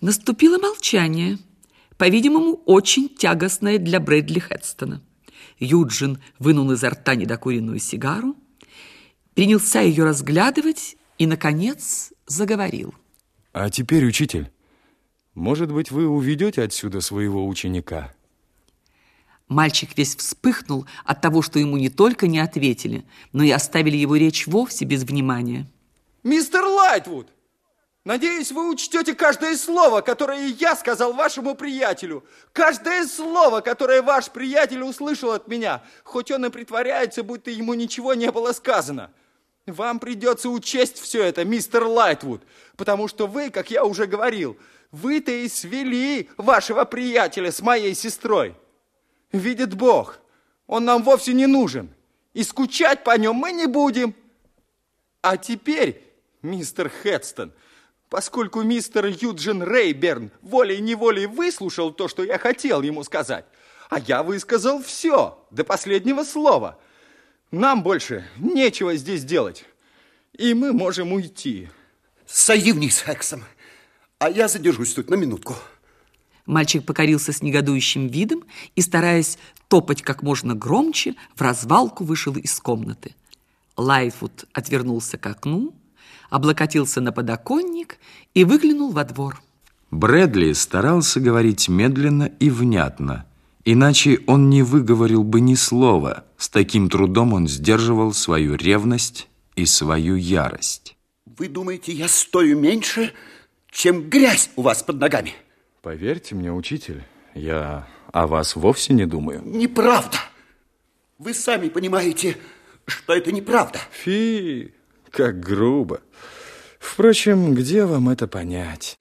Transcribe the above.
Наступило молчание, по-видимому, очень тягостное для Брэдли Хедстона. Юджин вынул изо рта недокуренную сигару, принялся ее разглядывать и, наконец, заговорил. А теперь, учитель, может быть, вы уведете отсюда своего ученика? Мальчик весь вспыхнул от того, что ему не только не ответили, но и оставили его речь вовсе без внимания. Мистер Лайтвуд, надеюсь, вы учтете каждое слово, которое я сказал вашему приятелю. Каждое слово, которое ваш приятель услышал от меня, хоть он и притворяется, будто ему ничего не было сказано. Вам придется учесть все это, мистер Лайтвуд, потому что вы, как я уже говорил, вы-то и свели вашего приятеля с моей сестрой. Видит Бог, он нам вовсе не нужен, и скучать по нем мы не будем. А теперь, мистер Хедстон, поскольку мистер Юджин Рейберн волей-неволей выслушал то, что я хотел ему сказать, а я высказал все, до последнего слова, нам больше нечего здесь делать, и мы можем уйти. Сойди вниз, Эксом, а я задержусь тут на минутку. Мальчик покорился с негодующим видом и, стараясь топать как можно громче, в развалку вышел из комнаты. Лайфуд отвернулся к окну, облокотился на подоконник и выглянул во двор. Брэдли старался говорить медленно и внятно, иначе он не выговорил бы ни слова. С таким трудом он сдерживал свою ревность и свою ярость. Вы думаете, я стою меньше, чем грязь у вас под ногами? Поверьте мне, учитель, я о вас вовсе не думаю. Неправда. Вы сами понимаете, что это неправда. Фи, как грубо. Впрочем, где вам это понять?